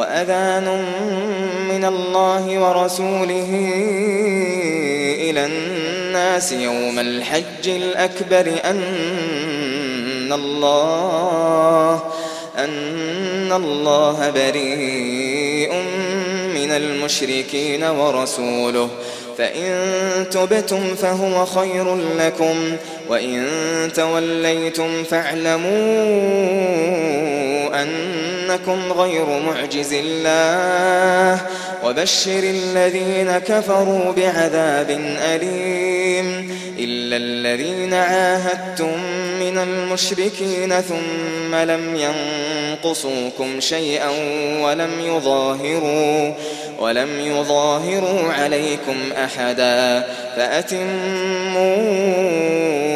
وأذان من الله ورسوله إلى الناس يوم الحج الأكبر أن الله أن الله بريء من المشركين ورسوله فإن تبتم فهو خير لكم وإن توليتم فاعلموا أنكم غير معجز الله وبشر الذين كفروا بعذاب أليم إلا الذين عاهدتم من المشركين ثم لم ينقصوكم شيئا ولم يظاهروا ولم يظاهروا عليكم أحدا فأتموا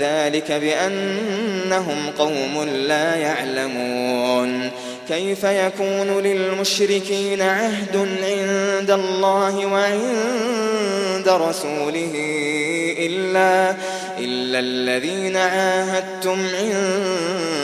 ذلك بأنهم قوم لا يعلمون. كيف يكون للمشركين عهد عند الله وعند رسوله إلا, إلا الذين عاهدتم عند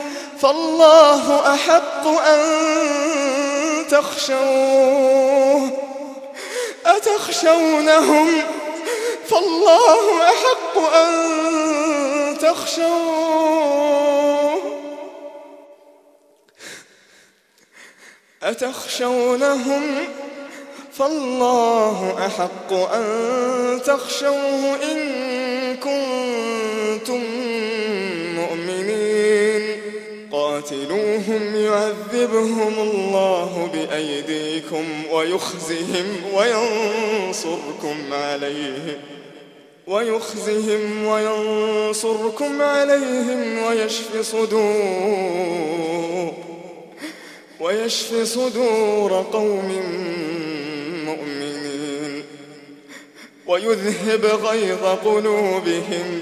فالله أحق أن تخشوه. أتخشونهم؟ فالله أحق أن تخشوه. أتخشونهم؟ فالله أحق أن تخشوه إن كنتم قاتلوهم يعذبهم الله بأيديكم ويخزهم وينصركم عليهم ويخزهم وينصركم عليهم ويشف صدور ويشف صدور قوم مؤمنين ويذهب غيظ قلوبهم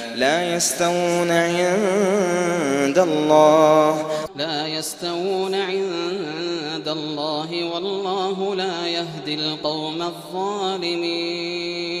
لا يستوون عند الله. لا يستوون عند الله والله لا يهدي القوم الظالمين.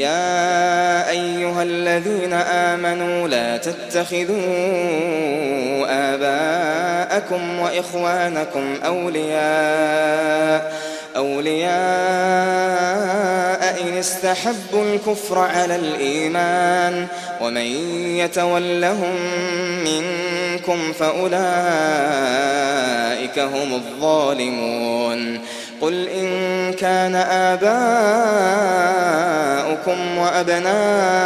يا أيها الذين آمنوا لا تتخذوا آباءكم وإخوانكم أولياء أولياء إن استحبوا الكفر على الإيمان ومن يتولهم منكم فأولئك هم الظالمون قل إن كان آباؤكم وأبناؤكم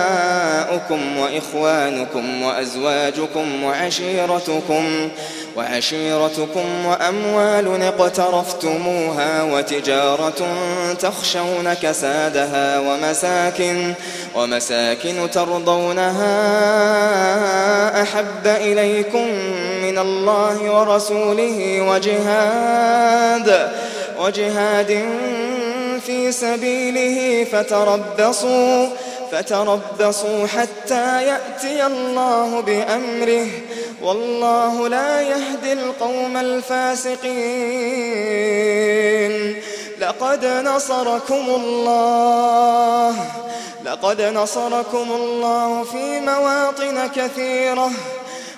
وإخوانكم وأزواجكم وعشيرتكم وعشيرتكم وأموال اقترفتموها وتجارة تخشون كسادها ومساكن ومساكن ترضونها أحب إليكم من الله ورسوله وجهاد وجهاد في سبيله فتربصوا فتربصوا حتى يأتي الله بأمره. والله لا يهدي القوم الفاسقين. لقد نصركم الله لقد نصركم الله في مواطن كثيرة.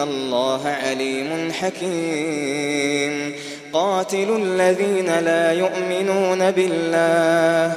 الله عليم حكيم قاتلوا الذين لا يؤمنون بالله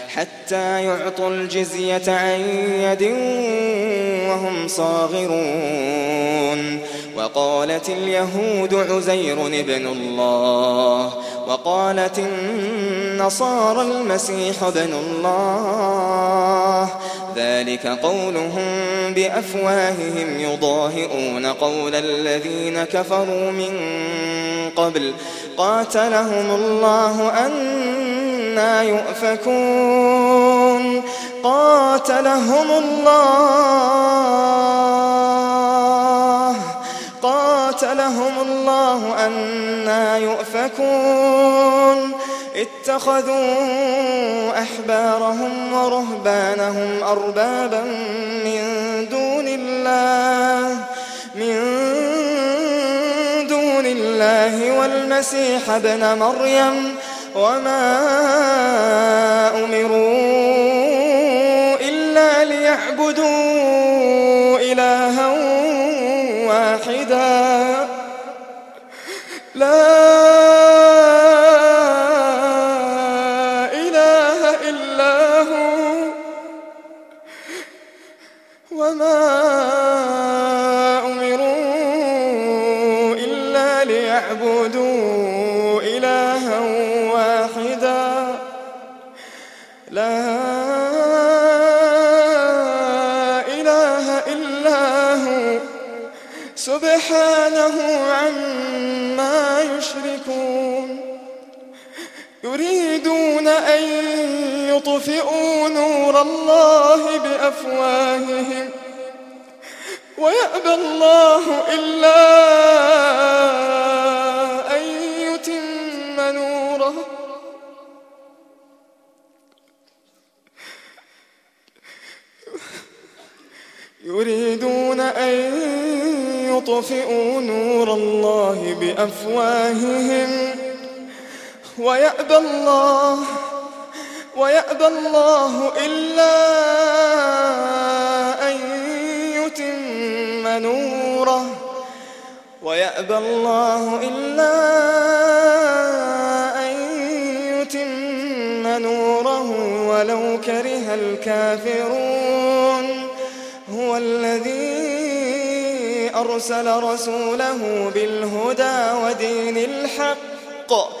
حتى يعطوا الجزية عن يد وهم صاغرون. وقالت اليهود عزير ابن الله. وقالت النصارى المسيح ابن الله. ذلك قولهم بأفواههم يضاهئون قول الذين كفروا من قبل قاتلهم الله أنا يؤفكون قاتلهم الله قاتلهم الله أنا يؤفكون اتخذوا أحبارهم ورهبانهم أربابا من دون الله من دون الله والمسيح ابن مريم. وما أمروا إلا ليعبدوا إلها واحدا. لا يريدون أن يطفئوا نور الله بأفواههم. ويأبى الله إلا أن يتم نوره. يريدون أن يطفئوا نور الله بأفواههم. ويأبى الله ويأبى الله إلا أن يتم نوره. ويأبى الله إلا أن يتم نوره. ولو كره الكافرون هو الذي أرسل رسوله بالهدى ودين الحق.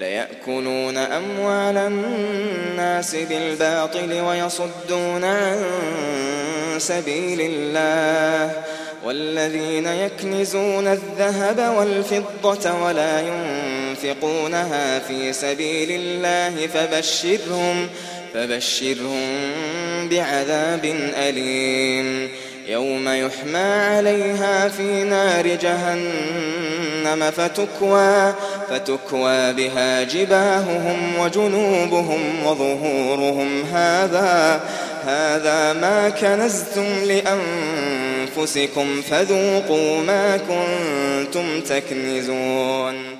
ليأكلون أموال الناس بالباطل ويصدون عن سبيل الله والذين يكنزون الذهب والفضة ولا ينفقونها في سبيل الله فبشرهم فبشرهم بعذاب أليم يوم يحمى عليها في نار جهنم فتكوى فتكوى بها جباههم وجنوبهم وظهورهم. هذا هذا ما كنزتم لأنفسكم فذوقوا ما كنتم تكنزون.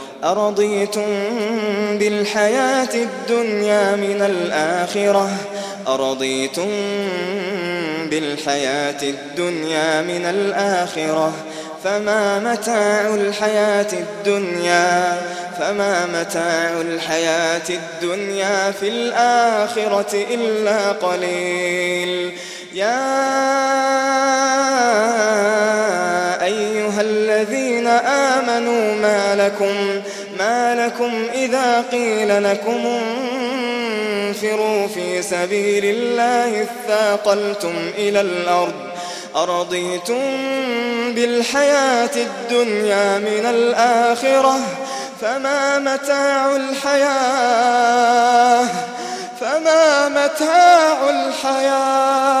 أرضيتم بالحياة الدنيا من الآخرة؟ أرضيتم بالحياة الدنيا من الآخرة؟ فما متاع الحياة الدنيا؟ فما متاع الحياة الدنيا في الآخرة إلا قليل. يا أيها الذين آمنوا ما لكم ما لكم إذا قيل لكم انفروا في سبيل الله اثاقلتم إلى الأرض أرضيتم بالحياة الدنيا من الآخرة فما متاع الحياة فما متاع الحياة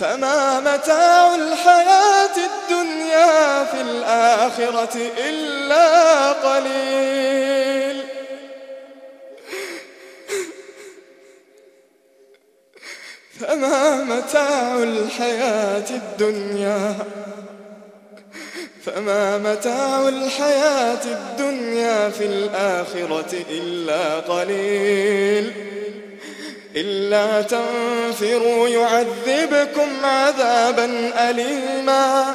فما متاع الحياة في الآخرة إلا قليل. فما متاع الحياة الدنيا؟ فما متاع الحياة الدنيا في الآخرة إلا قليل. إلا تنفروا يعذبكم عذابا أليما.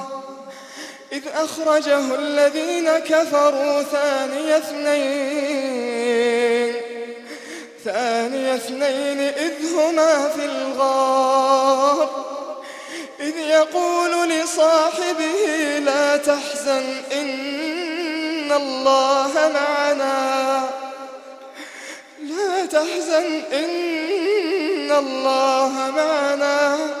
إذ أخرجه الذين كفروا ثاني اثنين. ثاني اثنين إذ هما في الغار. إذ يقول لصاحبه لا تحزن إن الله معنا. لا تحزن إن الله معنا.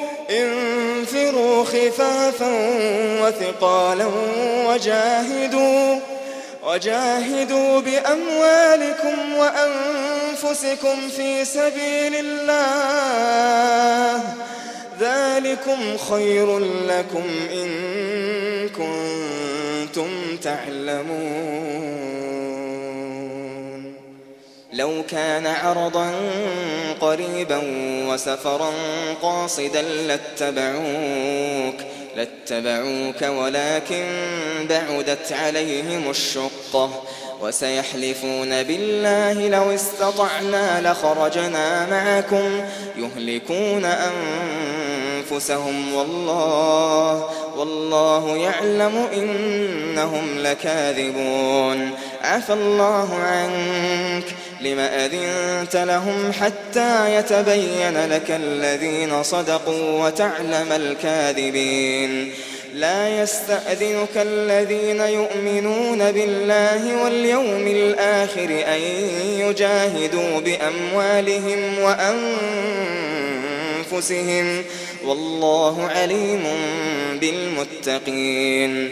انفروا خفافا وثقالا وجاهدوا وجاهدوا بأموالكم وأنفسكم في سبيل الله. ذلكم خير لكم إن كنتم تعلمون. لو كان عرضا قريبا وسفرا قاصدا لاتبعوك لاتبعوك ولكن بعدت عليهم الشقة. وسيحلفون بالله لو استطعنا لخرجنا معكم يهلكون أنفسهم. والله والله يعلم إنهم لكاذبون. عفى الله عنك. لم أذنت لهم حتى يتبين لك الذين صدقوا وتعلم الكاذبين. لا يستأذنك الذين يؤمنون بالله واليوم الآخر أن يجاهدوا بأموالهم وأنفسهم. والله عليم بالمتقين.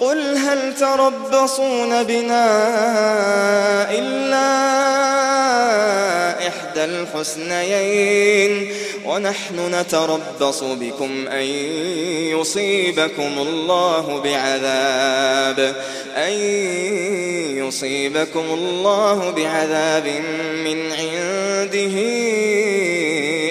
قل هل تربصون بنا إلا إحدى الحسنيين ونحن نتربص بكم أن يصيبكم الله بعذاب أن يصيبكم الله بعذاب من عنده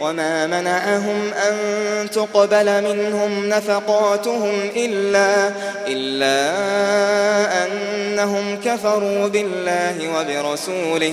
وما منعهم أن تقبل منهم نفقاتهم إلا, إلا أنهم كفروا بالله وبرسوله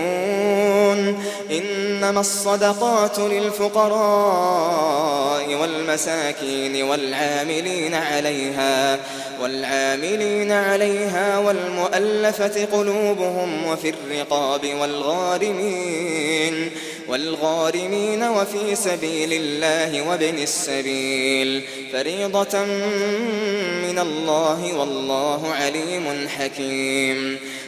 إنما الصدقات للفقراء والمساكين والعاملين عليها والعاملين عليها والمؤلفة قلوبهم وفي الرقاب والغارمين والغارمين وفي سبيل الله وابن السبيل. فريضة من الله والله عليم حكيم.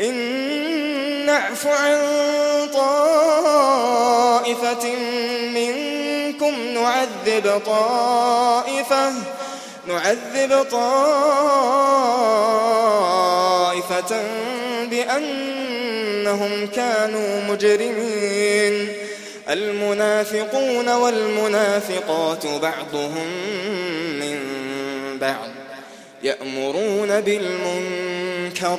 إن نعف عن طائفة منكم نعذب طائفة نعذب طائفة بأنهم كانوا مجرمين. المنافقون والمنافقات بعضهم من بعض يأمرون بالمنكر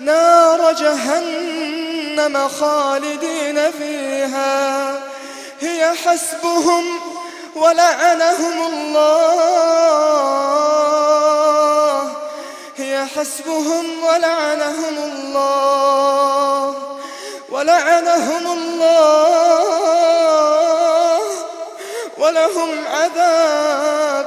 نار جهنم خالدين فيها. هي حسبهم ولعنهم الله. هي حسبهم ولعنهم الله. ولعنهم الله. ولهم عذاب.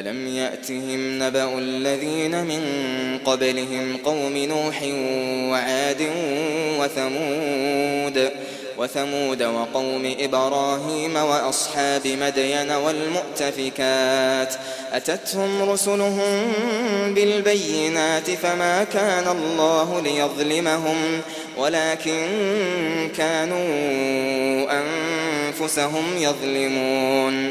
ألم يأتهم نبأ الذين من قبلهم قوم نوح وعاد وثمود وثمود وقوم إبراهيم وأصحاب مدين والمؤتفكات. أتتهم رسلهم بالبينات فما كان الله ليظلمهم ولكن كانوا أنفسهم يظلمون.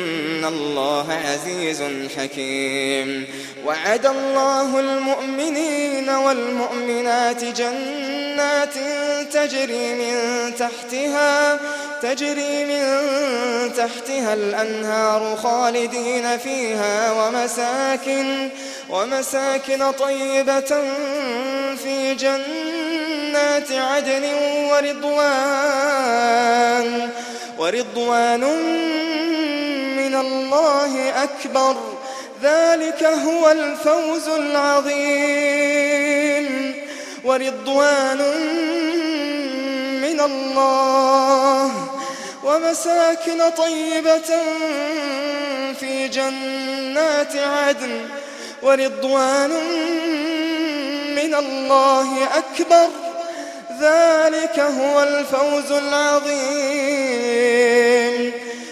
الله عزيز حكيم. وعد الله المؤمنين والمؤمنات جنات تجري من تحتها تجري من تحتها الأنهار خالدين فيها ومساكن ومساكن طيبة في جنات عدن ورضوان ورضوان من الله أكبر. ذلك هو الفوز العظيم. ورضوان من الله. ومساكن طيبة في جنات عدن. ورضوان من الله أكبر. ذلك هو الفوز العظيم.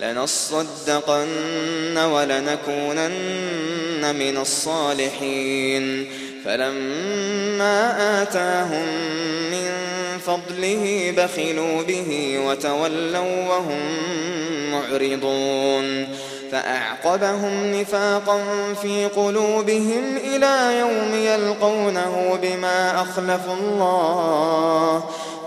لنصدقن ولنكونن من الصالحين. فلما آتاهم من فضله بخلوا به وتولوا وهم معرضون. فأعقبهم نفاقا في قلوبهم إلى يوم يلقونه بما أخلفوا الله.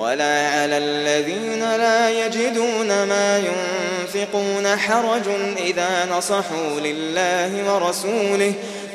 ولا على الذين لا يجدون ما ينفقون حرج إذا نصحوا لله ورسوله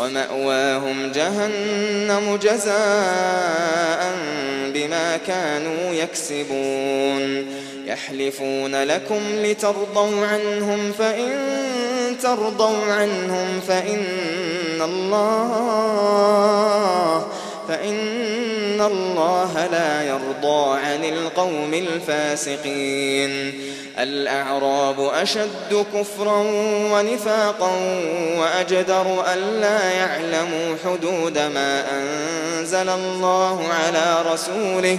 ومأواهم جهنم جزاء بما كانوا يكسبون. يحلفون لكم لترضوا عنهم فإن ترضوا عنهم فإن الله فإن الله لا يرضى عن القوم الفاسقين الأعراب أشد كفرا ونفاقا وأجدر ألا يعلموا حدود ما أنزل الله على رسوله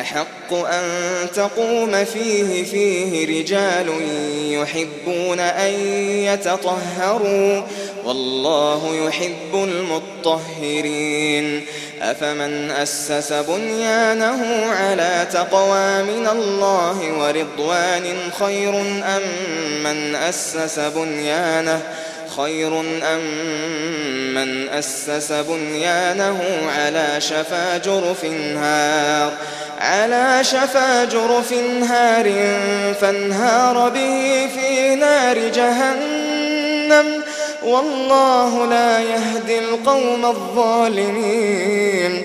أحق أن تقوم فيه فيه رجال يحبون أن يتطهروا والله يحب المطهرين. أفمن أسس بنيانه على تقوى من الله ورضوان خير أم من أسس بنيانه خير أم من أسس بنيانه على شفا جرف هار على شفا جرف هار فانهار به في نار جهنم. والله لا يهدي القوم الظالمين.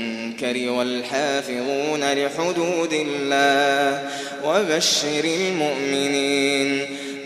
والحافظون لحدود الله وبشر المؤمنين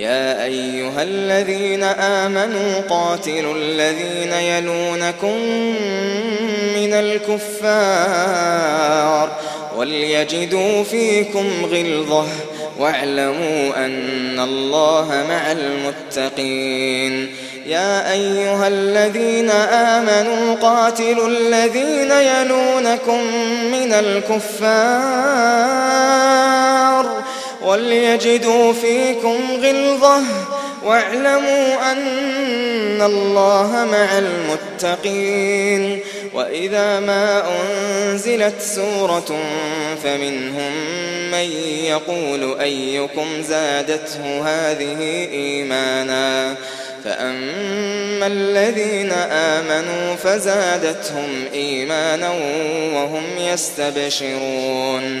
يا أيها الذين آمنوا قاتلوا الذين يلونكم من الكفار وليجدوا فيكم غلظة واعلموا أن الله مع المتقين يا أيها الذين آمنوا قاتلوا الذين يلونكم من الكفار وليجدوا فيكم غلظة واعلموا أن الله مع المتقين وإذا ما أنزلت سورة فمنهم من يقول أيكم زادته هذه إيمانا فأما الذين آمنوا فزادتهم إيمانا وهم يستبشرون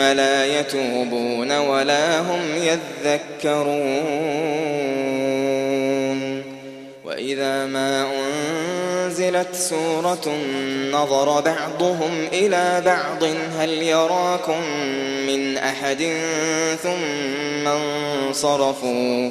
لا يتوبون ولا هم يذكرون. وإذا ما أنزلت سورة نظر بعضهم إلى بعض هل يراكم من أحد ثم انصرفوا؟